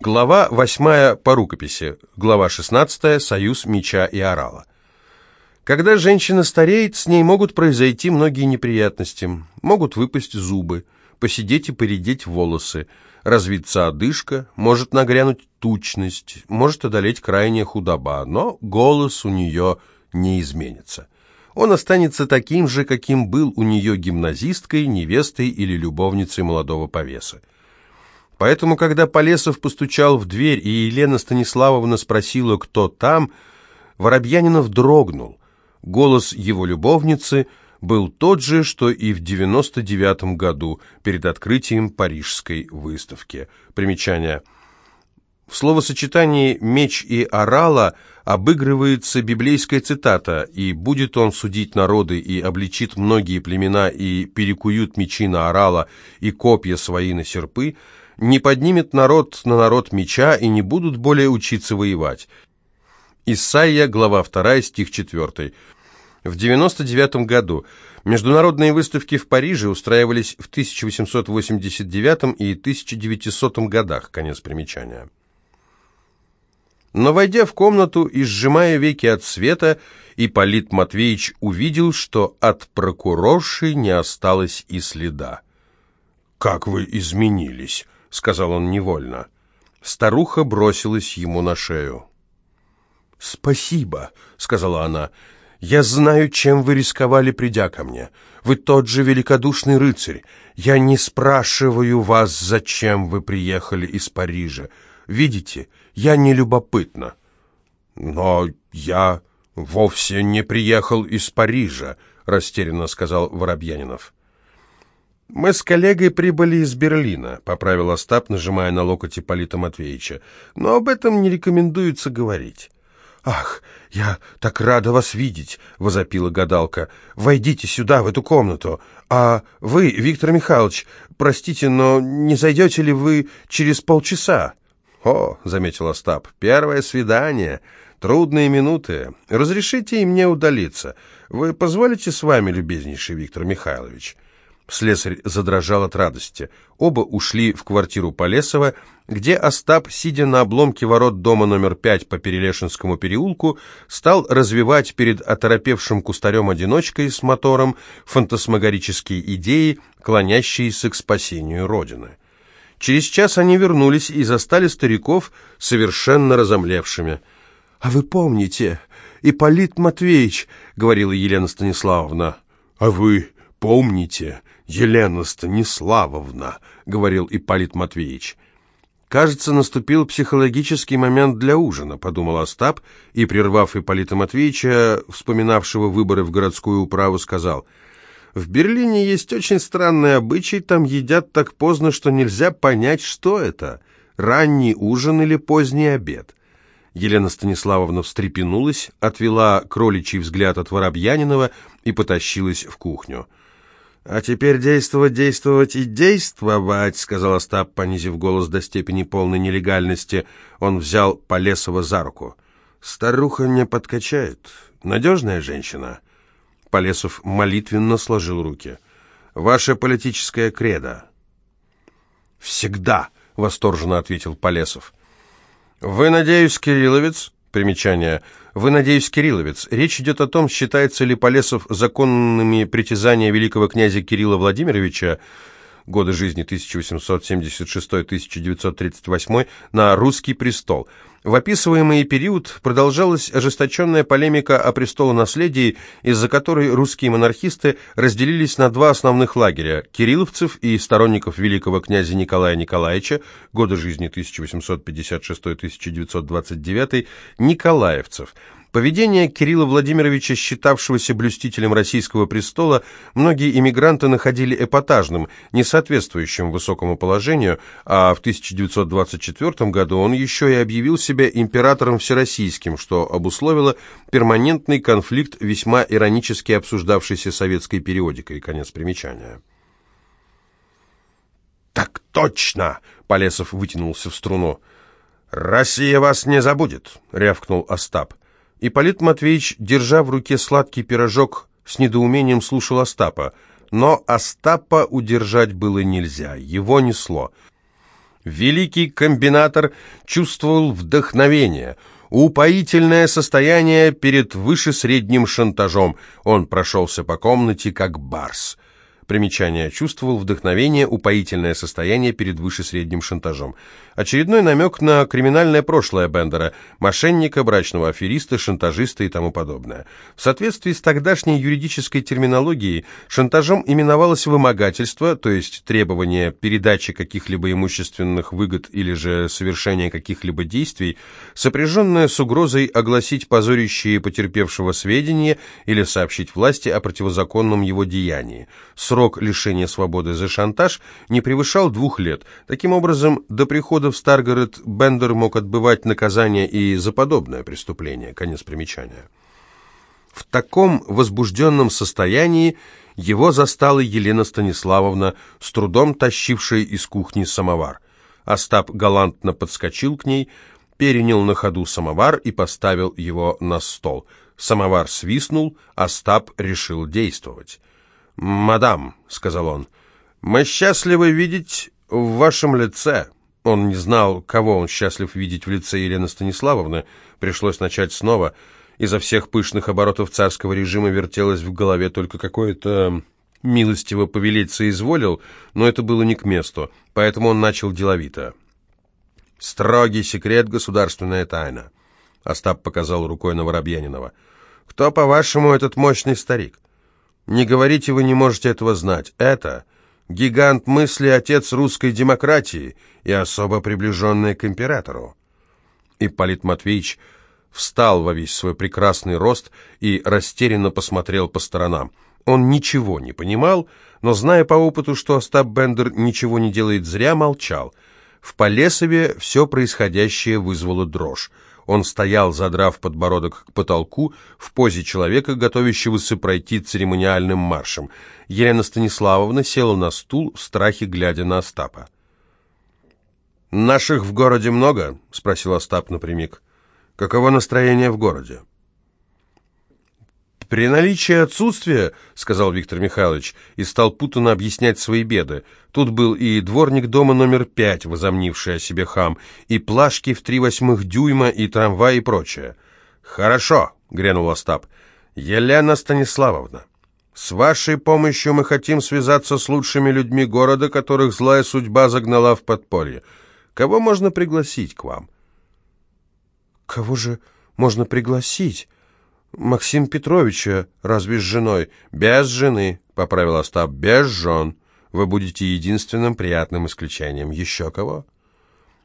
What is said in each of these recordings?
Глава 8 по рукописи. Глава 16 Союз меча и орала. Когда женщина стареет, с ней могут произойти многие неприятности. Могут выпасть зубы, посидеть и поредеть волосы, развиться одышка, может нагрянуть тучность, может одолеть крайняя худоба, но голос у нее не изменится. Он останется таким же, каким был у нее гимназисткой, невестой или любовницей молодого повеса. Поэтому, когда Полесов постучал в дверь, и Елена Станиславовна спросила, кто там, Воробьянинов дрогнул. Голос его любовницы был тот же, что и в 99 году, перед открытием Парижской выставки. Примечание. В словосочетании «меч» и «орала» обыгрывается библейская цитата «И будет он судить народы, и обличит многие племена, и перекуют мечи на орала, и копья свои на серпы», не поднимет народ на народ меча и не будут более учиться воевать. Исайя, глава 2, стих 4. В 99 году международные выставки в Париже устраивались в 1889 и 1900 годах, конец примечания. Но, войдя в комнату и сжимая веки от света, Ипполит Матвеевич увидел, что от прокурорши не осталось и следа. «Как вы изменились!» — сказал он невольно. Старуха бросилась ему на шею. «Спасибо», — сказала она. «Я знаю, чем вы рисковали, придя ко мне. Вы тот же великодушный рыцарь. Я не спрашиваю вас, зачем вы приехали из Парижа. Видите, я не любопытна». «Но я вовсе не приехал из Парижа», — растерянно сказал Воробьянинов. «Мы с коллегой прибыли из Берлина», — поправил Остап, нажимая на локоть Ипполита Матвеевича. «Но об этом не рекомендуется говорить». «Ах, я так рада вас видеть!» — возопила гадалка. «Войдите сюда, в эту комнату. А вы, Виктор Михайлович, простите, но не зайдете ли вы через полчаса?» «О», — заметил Остап, — «первое свидание. Трудные минуты. Разрешите и мне удалиться. Вы позволите с вами, любезнейший Виктор Михайлович?» Слесарь задрожал от радости. Оба ушли в квартиру Полесова, где Остап, сидя на обломке ворот дома номер пять по Перелешинскому переулку, стал развивать перед оторопевшим кустарем-одиночкой с мотором фантасмагорические идеи, клонящиеся к спасению Родины. Через час они вернулись и застали стариков совершенно разомлевшими. «А вы помните, Ипполит Матвеевич», — говорила Елена Станиславовна, — «а вы помните, Елена Станиславовна», — говорил Ипполит Матвеевич. «Кажется, наступил психологический момент для ужина», — подумал Остап, и, прервав Ипполита Матвеевича, вспоминавшего выборы в городскую управу, сказал, «В Берлине есть очень странный обычай, там едят так поздно, что нельзя понять, что это, ранний ужин или поздний обед». Елена Станиславовна встрепенулась, отвела кроличий взгляд от Воробьянинова и потащилась в кухню. «А теперь действовать, действовать и действовать», — сказал Остап, понизив голос до степени полной нелегальности. Он взял Полесова за руку. «Старуха не подкачает. Надежная женщина». Полесов молитвенно сложил руки. «Ваша политическая кредо». «Всегда», — восторженно ответил Полесов. «Вы, надеюсь, Кирилловец?» Примечание. Вы, надеюсь, Кирилловец. Речь идет о том, считается ли Полесов законными притязания великого князя Кирилла Владимировича годы жизни 1876-1938 на русский престол. В описываемый период продолжалась ожесточенная полемика о престолонаследии, из-за которой русские монархисты разделились на два основных лагеря – кирилловцев и сторонников великого князя Николая Николаевича, годы жизни 1856-1929, николаевцев – Поведение Кирилла Владимировича, считавшегося блюстителем российского престола, многие иммигранты находили эпатажным, не соответствующим высокому положению, а в 1924 году он еще и объявил себя императором всероссийским, что обусловило перманентный конфликт, весьма иронически обсуждавшийся советской периодикой. Конец примечания. «Так точно!» — Полесов вытянулся в струну. «Россия вас не забудет!» — рявкнул Остап. Ипполит Матвеевич, держа в руке сладкий пирожок, с недоумением слушал Остапа. Но Остапа удержать было нельзя, его несло. Великий комбинатор чувствовал вдохновение, упоительное состояние перед выше средним шантажом. Он прошелся по комнате, как барс. Примечание. Чувствовал вдохновение, упоительное состояние перед вышесредним шантажом. Очередной намек на криминальное прошлое Бендера, мошенника, брачного афериста, шантажиста и тому подобное. В соответствии с тогдашней юридической терминологией, шантажом именовалось вымогательство, то есть требование передачи каких-либо имущественных выгод или же совершения каких-либо действий, сопряженное с угрозой огласить позорящие потерпевшего сведения или сообщить власти о противозаконном его деянии. Срок лишения свободы за шантаж не превышал двух лет. Таким образом, до прихода в Старгород Бендер мог отбывать наказание и за подобное преступление. Конец примечания. В таком возбужденном состоянии его застала Елена Станиславовна, с трудом тащившая из кухни самовар. Остап галантно подскочил к ней, перенял на ходу самовар и поставил его на стол. Самовар свистнул, Остап решил действовать. «Мадам», — сказал он, — «мы счастливы видеть в вашем лице». Он не знал, кого он счастлив видеть в лице Елены Станиславовны. Пришлось начать снова. Изо всех пышных оборотов царского режима вертелось в голове только какое-то милостиво повелеть соизволил, но это было не к месту, поэтому он начал деловито. «Строгий секрет, государственная тайна», — Остап показал рукой на Воробьянинова. «Кто, по-вашему, этот мощный старик?» Не говорите, вы не можете этого знать. Это гигант мысли, отец русской демократии и особо приближенный к императору. Ипполит Матвеевич встал во весь свой прекрасный рост и растерянно посмотрел по сторонам. Он ничего не понимал, но, зная по опыту, что Остап Бендер ничего не делает зря, молчал. В Полесове все происходящее вызвало дрожь. Он стоял, задрав подбородок к потолку, в позе человека, готовящегося пройти церемониальным маршем. Елена Станиславовна села на стул, в страхе глядя на Остапа. «Наших в городе много?» — спросил Остап напрямик. «Каково настроение в городе?» «При наличии отсутствия, — сказал Виктор Михайлович, и стал путанно объяснять свои беды. Тут был и дворник дома номер пять, возомнивший о себе хам, и плашки в три восьмых дюйма, и трамвай, и прочее. «Хорошо», — грянул Остап. «Елена Станиславовна, с вашей помощью мы хотим связаться с лучшими людьми города, которых злая судьба загнала в подполье. Кого можно пригласить к вам?» «Кого же можно пригласить?» Максим Петровича, разве с женой? Без жены, поправил Остап, без жен. Вы будете единственным приятным исключением. Еще кого?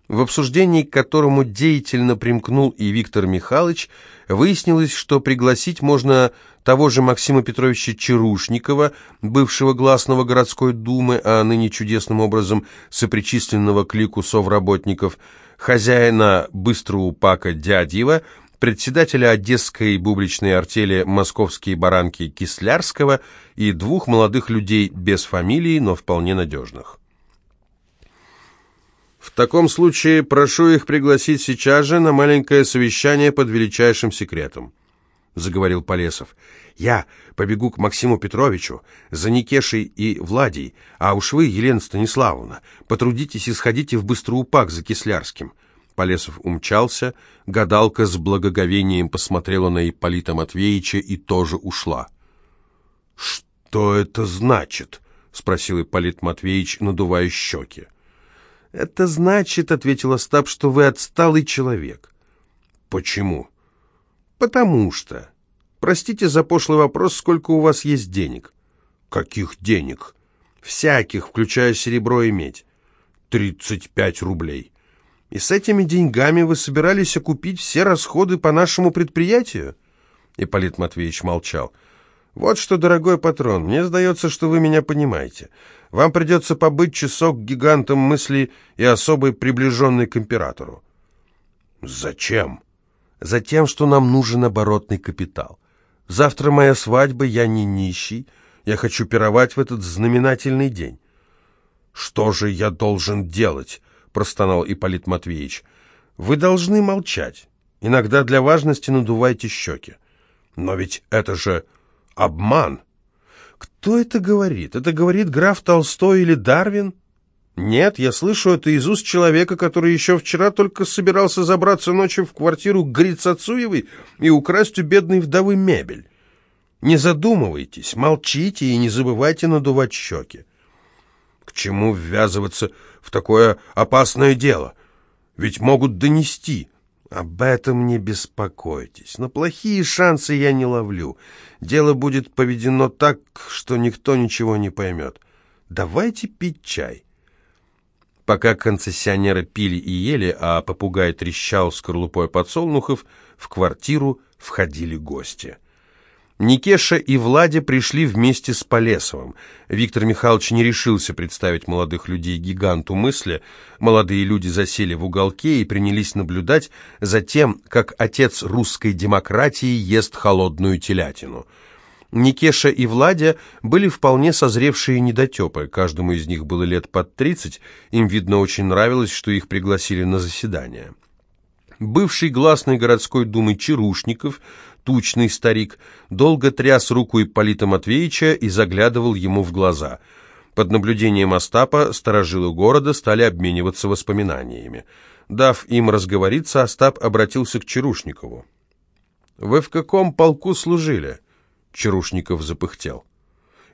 В обсуждении, к которому деятельно примкнул и Виктор Михайлович, выяснилось, что пригласить можно того же Максима Петровича Чарушникова, бывшего гласного городской думы, а ныне чудесным образом сопричисленного к лику совработников, хозяина быстрого пака Дядьева, председателя Одесской бубличной артели «Московские баранки» Кислярского и двух молодых людей без фамилии, но вполне надежных. В таком случае прошу их пригласить сейчас же на маленькое совещание под величайшим секретом, заговорил Полесов. Я побегу к Максиму Петровичу за Никешей и Владей, а уж вы, Елена Станиславовна, потрудитесь и сходите в Быстроупак за Кислярским. Полесов умчался, гадалка с благоговением посмотрела на Ипполита Матвеевича и тоже ушла. «Что это значит?» — спросил Ипполит Матвеевич, надувая щеки. «Это значит, — ответил Остап, — что вы отсталый человек». «Почему?» «Потому что. Простите за пошлый вопрос, сколько у вас есть денег?» «Каких денег?» «Всяких, включая серебро и медь». «Тридцать пять рублей». И с этими деньгами вы собирались окупить все расходы по нашему предприятию?» Ипполит Матвеевич молчал. «Вот что, дорогой патрон, мне сдается, что вы меня понимаете. Вам придется побыть часок гигантом мысли и особой приближенной к императору». «Зачем?» «Затем, что нам нужен оборотный капитал. Завтра моя свадьба, я не нищий, я хочу пировать в этот знаменательный день». «Что же я должен делать?» Простонал Ипполит Матвеевич. «Вы должны молчать. Иногда для важности надувайте щеки. Но ведь это же обман!» «Кто это говорит? Это говорит граф Толстой или Дарвин?» Нет, я слышу это из уст человека, который еще вчера только собирался забраться ночью в квартиру Гриц Ацуевой и украсть у бедной вдовы мебель. Не задумывайтесь, молчите и не забывайте надувать щеки. К чему ввязываться в такое опасное дело? Ведь могут донести. Об этом не беспокойтесь. Но плохие шансы я не ловлю. Дело будет поведено так, что никто ничего не поймет. Давайте пить чай. Пока концессионеры пили и ели, а попугай трещал скорлупой подсолнухов, в квартиру входили гости. Никеша и Владя пришли вместе с Полесовым. Виктор Михайлович не решился представить молодых людей гиганту мысли. Молодые люди засели в уголке и принялись наблюдать за тем, как отец русской демократии ест холодную телятину – Никеша и Владя были вполне созревшие недотепы, каждому из них было лет под тридцать, им, видно, очень нравилось, что их пригласили на заседание. Бывший гласный городской думы Чарушников, тучный старик, долго тряс руку Ипполита Матвеевича и заглядывал ему в глаза. Под наблюдением Остапа сторожилы города стали обмениваться воспоминаниями. Дав им разговориться, Остап обратился к Чарушникову. «Вы в каком полку служили?» Чарушников запыхтел.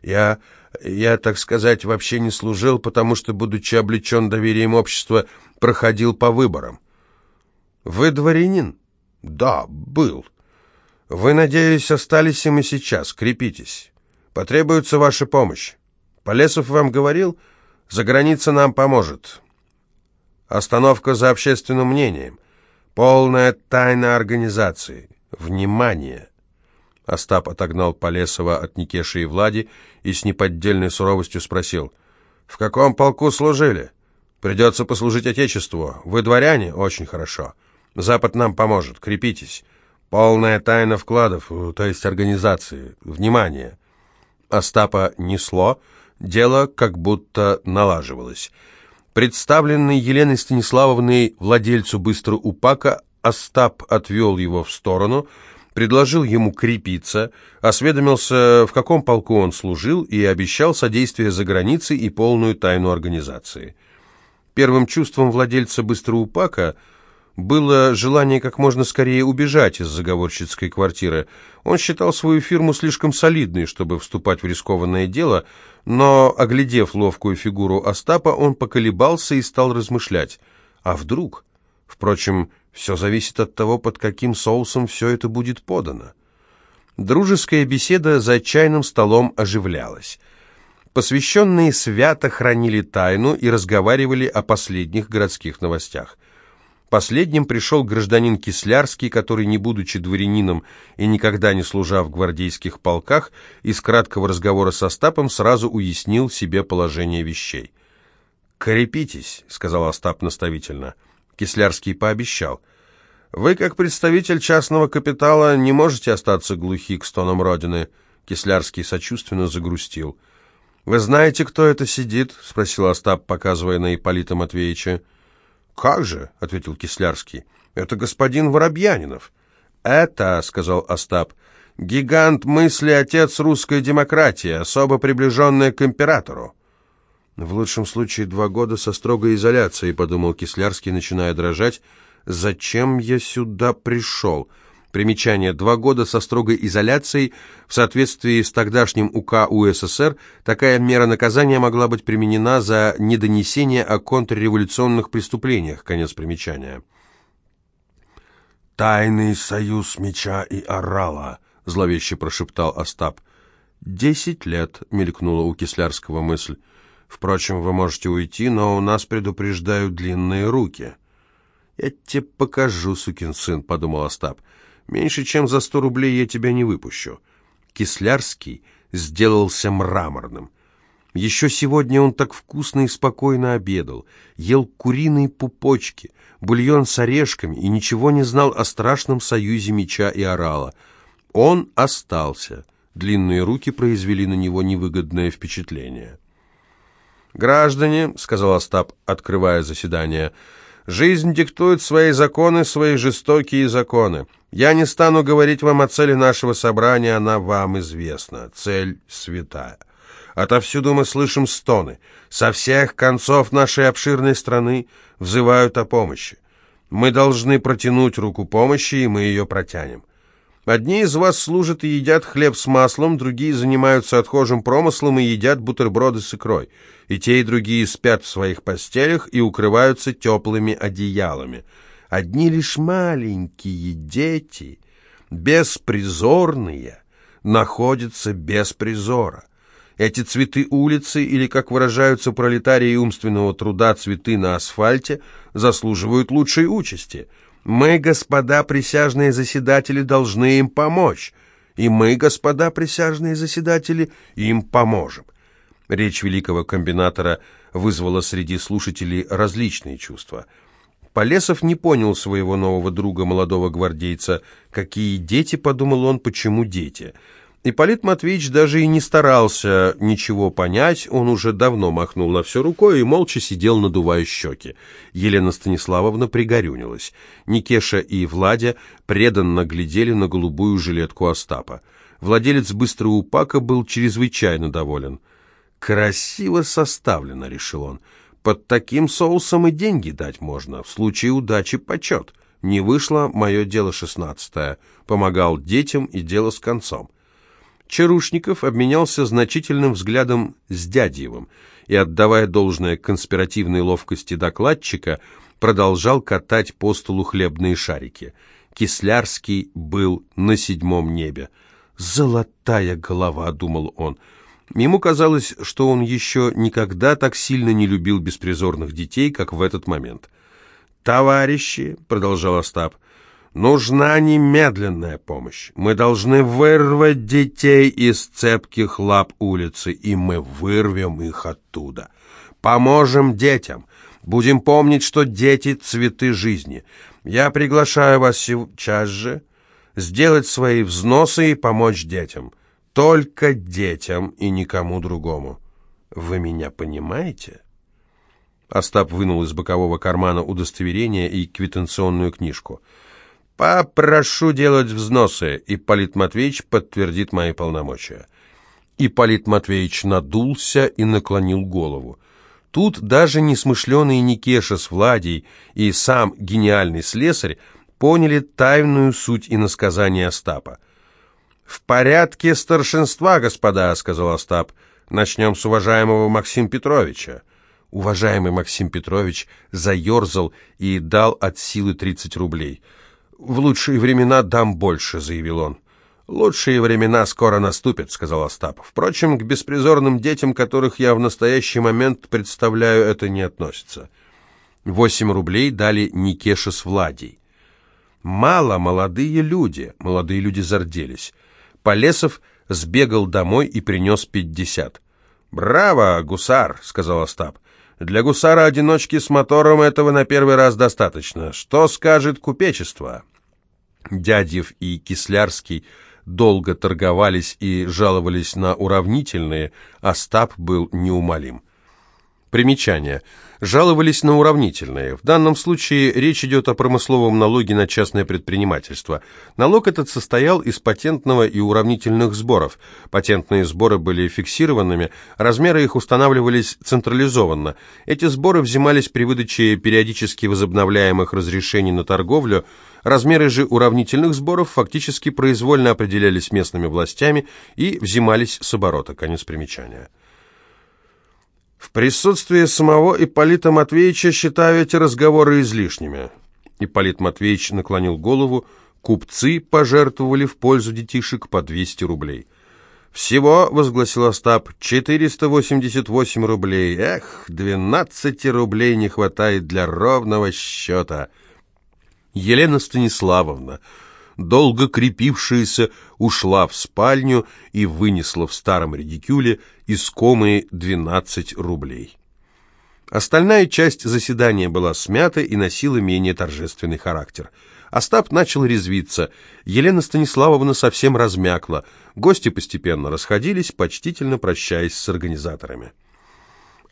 «Я, я, так сказать, вообще не служил, потому что, будучи облечен доверием общества, проходил по выборам». «Вы дворянин?» «Да, был». «Вы, надеюсь, остались им и сейчас. Крепитесь. Потребуется ваша помощь. Полесов вам говорил, за граница нам поможет. Остановка за общественным мнением. Полная тайна организации. Внимание!» Остап отогнал Полесова от Никеши и Влади и с неподдельной суровостью спросил, «В каком полку служили? Придется послужить Отечеству. Вы дворяне? Очень хорошо. Запад нам поможет. Крепитесь. Полная тайна вкладов, то есть организации. Внимание!» Остапа несло, дело как будто налаживалось. Представленный Еленой Станиславовной владельцу быстро упака, Остап отвел его в сторону – предложил ему крепиться, осведомился, в каком полку он служил, и обещал содействие за границей и полную тайну организации. Первым чувством владельца Быстроупака было желание как можно скорее убежать из заговорщицкой квартиры. Он считал свою фирму слишком солидной, чтобы вступать в рискованное дело, но, оглядев ловкую фигуру Остапа, он поколебался и стал размышлять. А вдруг? Впрочем, все зависит от того, под каким соусом все это будет подано. Дружеская беседа за чайным столом оживлялась. Посвященные свято хранили тайну и разговаривали о последних городских новостях. Последним пришел гражданин Кислярский, который, не будучи дворянином и никогда не служа в гвардейских полках, из краткого разговора со Остапом сразу уяснил себе положение вещей. «Крепитесь», — сказал Остап наставительно, — Кислярский пообещал. «Вы, как представитель частного капитала, не можете остаться глухи к стонам Родины». Кислярский сочувственно загрустил. «Вы знаете, кто это сидит?» — спросил Остап, показывая на Ипполита Матвеевича. «Как же?» — ответил Кислярский. «Это господин Воробьянинов». «Это, — сказал Остап, — гигант мысли отец русской демократии, особо приближенный к императору». В лучшем случае два года со строгой изоляцией, подумал Кислярский, начиная дрожать. Зачем я сюда пришел? Примечание. Два года со строгой изоляцией. В соответствии с тогдашним УК УССР, такая мера наказания могла быть применена за недонесение о контрреволюционных преступлениях. Конец примечания. «Тайный союз меча и орала», — зловеще прошептал Остап. «Десять лет», — мелькнула у Кислярского мысль. Впрочем, вы можете уйти, но у нас предупреждают длинные руки». «Я тебе покажу, сукин сын», — подумал Остап. «Меньше чем за сто рублей я тебя не выпущу». Кислярский сделался мраморным. Еще сегодня он так вкусно и спокойно обедал, ел куриные пупочки, бульон с орешками и ничего не знал о страшном союзе меча и орала. Он остался. Длинные руки произвели на него невыгодное впечатление. «Граждане», — сказал Остап, открывая заседание, — «жизнь диктует свои законы, свои жестокие законы. Я не стану говорить вам о цели нашего собрания, она вам известна. Цель святая. Отовсюду мы слышим стоны. Со всех концов нашей обширной страны взывают о помощи. Мы должны протянуть руку помощи, и мы ее протянем. Одни из вас служат и едят хлеб с маслом, другие занимаются отхожим промыслом и едят бутерброды с икрой. И те, и другие спят в своих постелях и укрываются теплыми одеялами. Одни лишь маленькие дети, беспризорные, находятся без призора. Эти цветы улицы, или, как выражаются пролетарии умственного труда, цветы на асфальте, заслуживают лучшей участи – мы, господа присяжные заседатели, должны им помочь. И мы, господа присяжные заседатели, им поможем. Речь великого комбинатора вызвала среди слушателей различные чувства. Полесов не понял своего нового друга, молодого гвардейца. Какие дети, подумал он, почему дети? Ипполит Матвеевич даже и не старался ничего понять, он уже давно махнул на все рукой и молча сидел, надувая щеки. Елена Станиславовна пригорюнилась. Никеша и Владя преданно глядели на голубую жилетку Остапа. Владелец быстрого упака был чрезвычайно доволен. «Красиво составлено», — решил он. «Под таким соусом и деньги дать можно, в случае удачи почет. Не вышло мое дело шестнадцатое. Помогал детям и дело с концом». Чарушников обменялся значительным взглядом с Дядьевым и, отдавая должное конспиративной ловкости докладчика, продолжал катать по столу хлебные шарики. Кислярский был на седьмом небе. «Золотая голова», — думал он. Ему казалось, что он еще никогда так сильно не любил беспризорных детей, как в этот момент. «Товарищи», — продолжал Остап, — Нужна немедленная помощь. Мы должны вырвать детей из цепких лап улицы, и мы вырвем их оттуда. Поможем детям. Будем помнить, что дети — цветы жизни. Я приглашаю вас сейчас же сделать свои взносы и помочь детям. Только детям и никому другому. Вы меня понимаете?» Остап вынул из бокового кармана удостоверение и квитанционную книжку — «Попрошу делать взносы», — Ипполит Матвеевич подтвердит мои полномочия. Ипполит Матвеевич надулся и наклонил голову. Тут даже несмышленый Никеша с Владей и сам гениальный слесарь поняли тайную суть иносказания Остапа. «В порядке старшинства, господа», — сказал Остап. «Начнем с уважаемого Максима Петровича». Уважаемый Максим Петрович заерзал и дал от силы 30 рублей — «В лучшие времена дам больше», — заявил он. «Лучшие времена скоро наступят», — сказал Остап. «Впрочем, к беспризорным детям, которых я в настоящий момент представляю, это не относится». Восемь рублей дали Никеша с Владей. «Мало, молодые люди», — молодые люди зарделись. Полесов сбегал домой и принес пятьдесят. «Браво, гусар», — сказал Остап. Для гусара-одиночки с мотором этого на первый раз достаточно. Что скажет купечество?» Дядьев и Кислярский долго торговались и жаловались на уравнительные, а Остап был неумолим. Примечание. Жаловались на уравнительные. В данном случае речь идет о промысловом налоге на частное предпринимательство. Налог этот состоял из патентного и уравнительных сборов. Патентные сборы были фиксированными, размеры их устанавливались централизованно. Эти сборы взимались при выдаче периодически возобновляемых разрешений на торговлю, размеры же уравнительных сборов фактически произвольно определялись местными властями и взимались с оборота. Конец примечания. В присутствии самого Ипполита Матвеевича считаю эти разговоры излишними. Ипполит Матвеевич наклонил голову. Купцы пожертвовали в пользу детишек по 200 рублей. «Всего», — возгласил Остап, — «488 рублей. Эх, 12 рублей не хватает для ровного счета». Елена Станиславовна долго крепившаяся, ушла в спальню и вынесла в старом редикюле искомые 12 рублей. Остальная часть заседания была смята и носила менее торжественный характер. Остап начал резвиться, Елена Станиславовна совсем размякла, гости постепенно расходились, почтительно прощаясь с организаторами.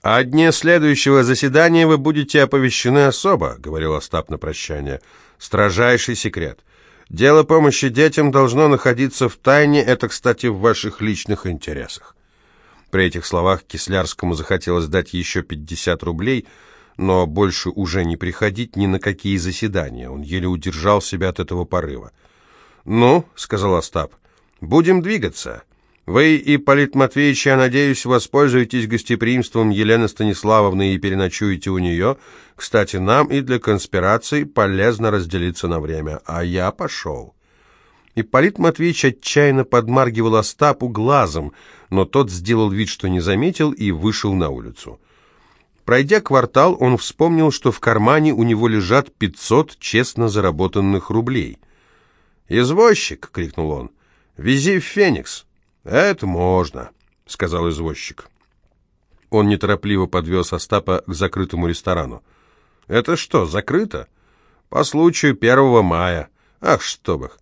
«О дне следующего заседания вы будете оповещены особо», — говорил Остап на прощание. «Строжайший секрет. Дело помощи детям должно находиться в тайне, это, кстати, в ваших личных интересах. При этих словах Кислярскому захотелось дать еще 50 рублей, но больше уже не приходить ни на какие заседания. Он еле удержал себя от этого порыва. «Ну», — сказал Остап, — «будем двигаться. Вы, Ипполит Матвеевич, я надеюсь, воспользуетесь гостеприимством Елены Станиславовны и переночуете у нее. Кстати, нам и для конспирации полезно разделиться на время. А я пошел». Ипполит Матвеевич отчаянно подмаргивал Остапу глазом, но тот сделал вид, что не заметил, и вышел на улицу. Пройдя квартал, он вспомнил, что в кармане у него лежат пятьсот честно заработанных рублей. «Извозчик!» — крикнул он. «Вези в Феникс!» «Это можно!» — сказал извозчик. Он неторопливо подвез Остапа к закрытому ресторану. «Это что, закрыто?» «По случаю первого мая. Ах, чтоб их!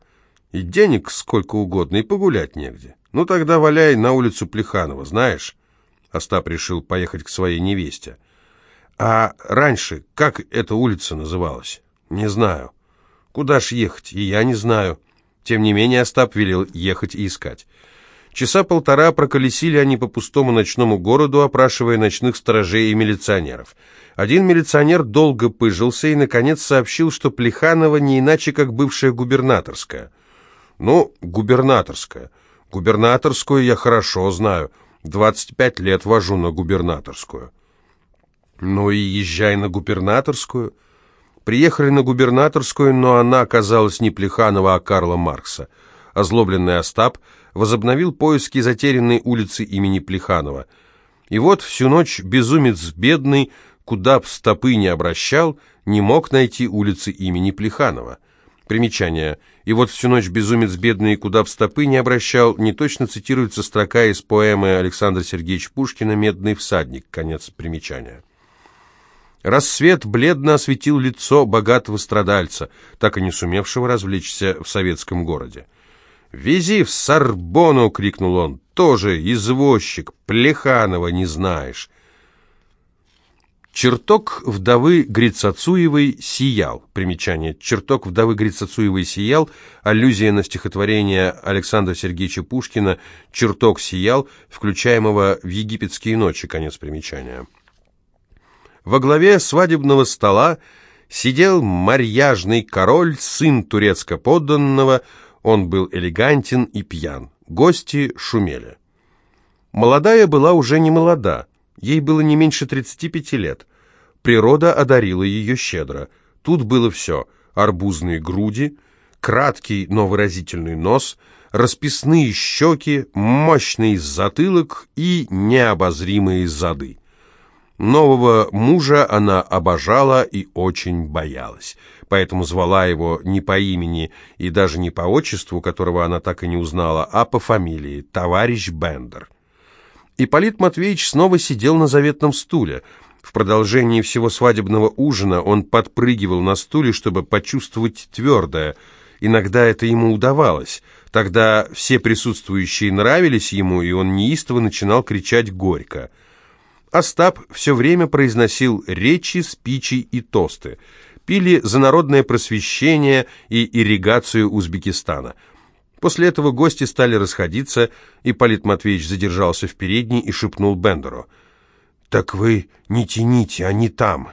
И денег сколько угодно, и погулять негде. Ну тогда валяй на улицу Плеханова, знаешь?» Остап решил поехать к своей невесте. «А раньше как эта улица называлась?» «Не знаю. Куда ж ехать, и я не знаю». Тем не менее Остап велел ехать и искать. Часа полтора проколесили они по пустому ночному городу, опрашивая ночных сторожей и милиционеров. Один милиционер долго пыжился и, наконец, сообщил, что Плеханова не иначе, как бывшая губернаторская – ну, губернаторская. Губернаторскую я хорошо знаю. 25 лет вожу на губернаторскую. Ну и езжай на губернаторскую. Приехали на губернаторскую, но она оказалась не Плеханова, а Карла Маркса. Озлобленный Остап возобновил поиски затерянной улицы имени Плеханова. И вот всю ночь безумец бедный, куда б стопы не обращал, не мог найти улицы имени Плеханова. Примечание. И вот всю ночь безумец бедный, куда в стопы не обращал, не точно цитируется строка из поэмы Александра Сергеевича Пушкина «Медный всадник». Конец примечания. Рассвет бледно осветил лицо богатого страдальца, так и не сумевшего развлечься в советском городе. «Вези в Сорбону!» — крикнул он. «Тоже извозчик, Плеханова не знаешь. Чертог вдовы Грицацуевой сиял. Примечание. Чертог вдовы Грицацуевой сиял. Аллюзия на стихотворение Александра Сергеевича Пушкина «Чертог сиял», включаемого в «Египетские ночи». Конец примечания. Во главе свадебного стола сидел марьяжный король, сын турецко-подданного. Он был элегантен и пьян. Гости шумели. Молодая была уже не молода. Ей было не меньше 35 лет. Природа одарила ее щедро. Тут было все. Арбузные груди, краткий, но выразительный нос, расписные щеки, мощный затылок и необозримые зады. Нового мужа она обожала и очень боялась, поэтому звала его не по имени и даже не по отчеству, которого она так и не узнала, а по фамилии, товарищ Бендер. Ипполит Матвеевич снова сидел на заветном стуле. В продолжении всего свадебного ужина он подпрыгивал на стуле, чтобы почувствовать твердое. Иногда это ему удавалось. Тогда все присутствующие нравились ему, и он неистово начинал кричать горько. Остап все время произносил речи, спичи и тосты. Пили за народное просвещение и ирригацию Узбекистана – После этого гости стали расходиться, и Полит Матвеевич задержался в передней и шепнул Бендеру. «Так вы не тяните, они там».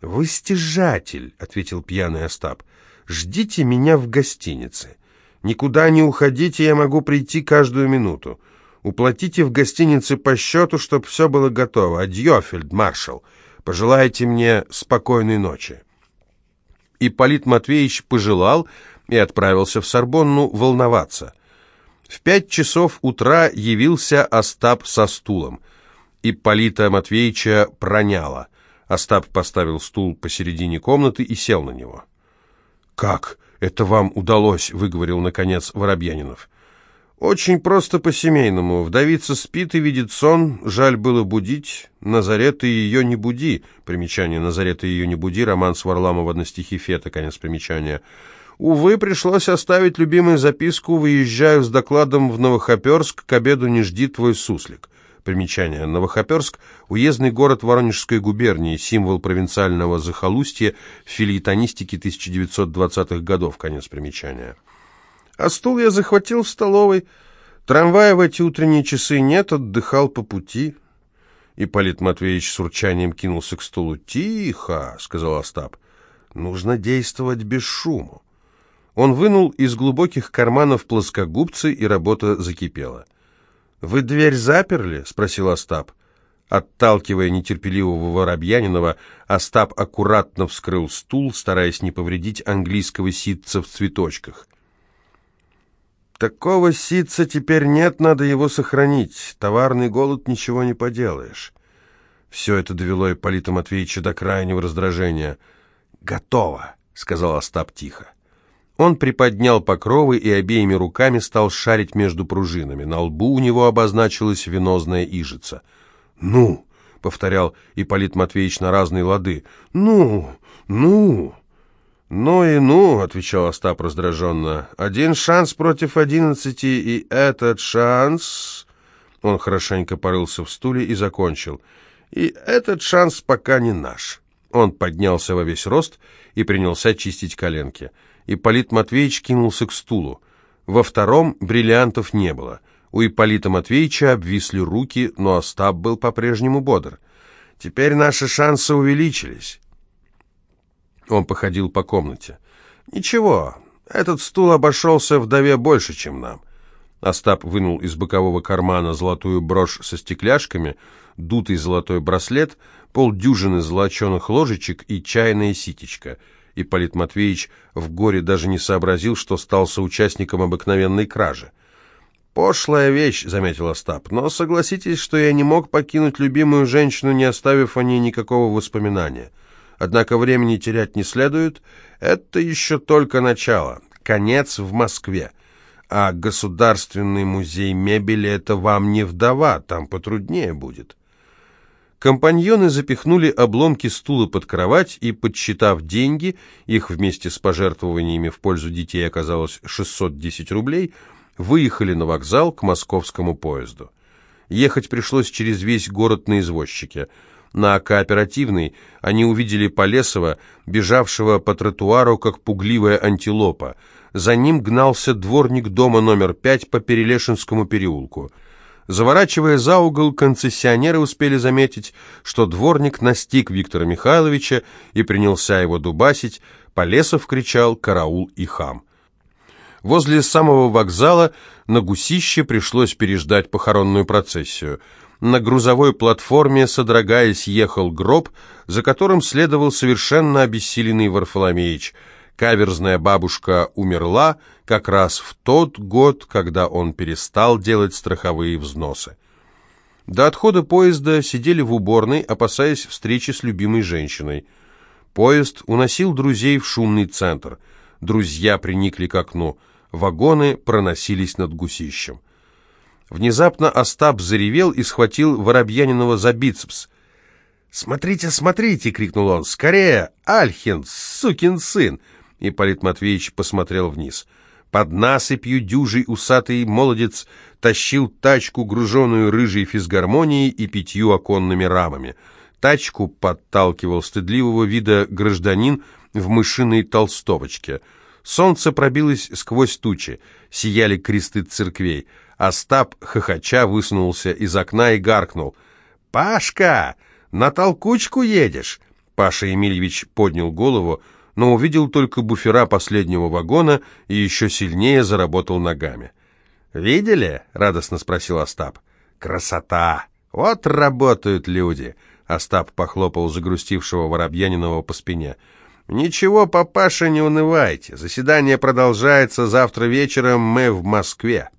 «Вы стяжатель», — ответил пьяный Остап. «Ждите меня в гостинице. Никуда не уходите, я могу прийти каждую минуту. Уплатите в гостинице по счету, чтобы все было готово. Адьё, фельдмаршал. Пожелайте мне спокойной ночи». И Полит Матвеевич пожелал, и отправился в Сорбонну волноваться. В пять часов утра явился Остап со стулом. Ипполита Матвеевича проняло. Остап поставил стул посередине комнаты и сел на него. «Как это вам удалось?» — выговорил, наконец, Воробьянинов. «Очень просто по-семейному. Вдовица спит и видит сон. Жаль было будить. Назарет, ты ее не буди». Примечание «Назарет, ты ее не буди» роман с Варламова на стихи Фета, конец примечания. Увы, пришлось оставить любимую записку «Выезжаю с докладом в Новохоперск, к обеду не жди твой суслик». Примечание. Новохоперск – уездный город Воронежской губернии, символ провинциального захолустья в филитонистике 1920-х годов. Конец примечания. А стул я захватил в столовой. Трамвая в эти утренние часы нет, отдыхал по пути. Ипполит Матвеевич с урчанием кинулся к стулу. «Тихо!» — сказал Остап. «Нужно действовать без шуму». Он вынул из глубоких карманов плоскогубцы, и работа закипела. «Вы дверь заперли?» — спросил Остап. Отталкивая нетерпеливого Воробьянинова, Остап аккуратно вскрыл стул, стараясь не повредить английского ситца в цветочках. Такого ситца теперь нет, надо его сохранить. Товарный голод, ничего не поделаешь. Все это довело Ипполита Матвеевича до крайнего раздражения. «Готово», — сказал Остап тихо. Он приподнял покровы и обеими руками стал шарить между пружинами. На лбу у него обозначилась венозная ижица. «Ну!» — повторял Ипполит Матвеевич на разные лады. «Ну! Ну!» «Ну и ну», — отвечал Остап раздраженно, — «один шанс против одиннадцати, и этот шанс...» Он хорошенько порылся в стуле и закончил. «И этот шанс пока не наш». Он поднялся во весь рост и принялся чистить коленки. Ипполит Матвеевич кинулся к стулу. Во втором бриллиантов не было. У Ипполита Матвеевича обвисли руки, но Остап был по-прежнему бодр. «Теперь наши шансы увеличились». Он походил по комнате. «Ничего, этот стул обошелся вдове больше, чем нам». Остап вынул из бокового кармана золотую брошь со стекляшками, дутый золотой браслет, полдюжины золоченых ложечек и чайная ситечка. Ипполит Матвеевич в горе даже не сообразил, что стал соучастником обыкновенной кражи. «Пошлая вещь», — заметил Остап, — «но согласитесь, что я не мог покинуть любимую женщину, не оставив о ней никакого воспоминания». Однако времени терять не следует. Это еще только начало. Конец в Москве. А Государственный музей мебели — это вам не вдова, там потруднее будет. Компаньоны запихнули обломки стула под кровать и, подсчитав деньги, их вместе с пожертвованиями в пользу детей оказалось 610 рублей, выехали на вокзал к московскому поезду. Ехать пришлось через весь город на извозчике — на кооперативной они увидели Полесова, бежавшего по тротуару, как пугливая антилопа. За ним гнался дворник дома номер пять по Перелешинскому переулку. Заворачивая за угол, концессионеры успели заметить, что дворник настиг Виктора Михайловича и принялся его дубасить. Полесов кричал «Караул и хам!». Возле самого вокзала на гусище пришлось переждать похоронную процессию – на грузовой платформе, содрогаясь, ехал гроб, за которым следовал совершенно обессиленный Варфоломеич. Каверзная бабушка умерла как раз в тот год, когда он перестал делать страховые взносы. До отхода поезда сидели в уборной, опасаясь встречи с любимой женщиной. Поезд уносил друзей в шумный центр. Друзья приникли к окну. Вагоны проносились над гусищем. Внезапно Остап заревел и схватил Воробьянинова за бицепс. «Смотрите, смотрите!» — крикнул он. «Скорее! Альхин, сукин сын!» Ипполит Матвеевич посмотрел вниз. Под насыпью дюжий усатый молодец тащил тачку, груженную рыжей физгармонией и пятью оконными рамами. Тачку подталкивал стыдливого вида гражданин в мышиной толстовочке. Солнце пробилось сквозь тучи, сияли кресты церквей. Остап, хохоча, высунулся из окна и гаркнул. «Пашка, на толкучку едешь?» Паша Емельевич поднял голову, но увидел только буфера последнего вагона и еще сильнее заработал ногами. «Видели?» — радостно спросил Остап. «Красота! Вот работают люди!» Остап похлопал загрустившего Воробьянинова по спине. «Ничего, папаша, не унывайте. Заседание продолжается. Завтра вечером мы в Москве».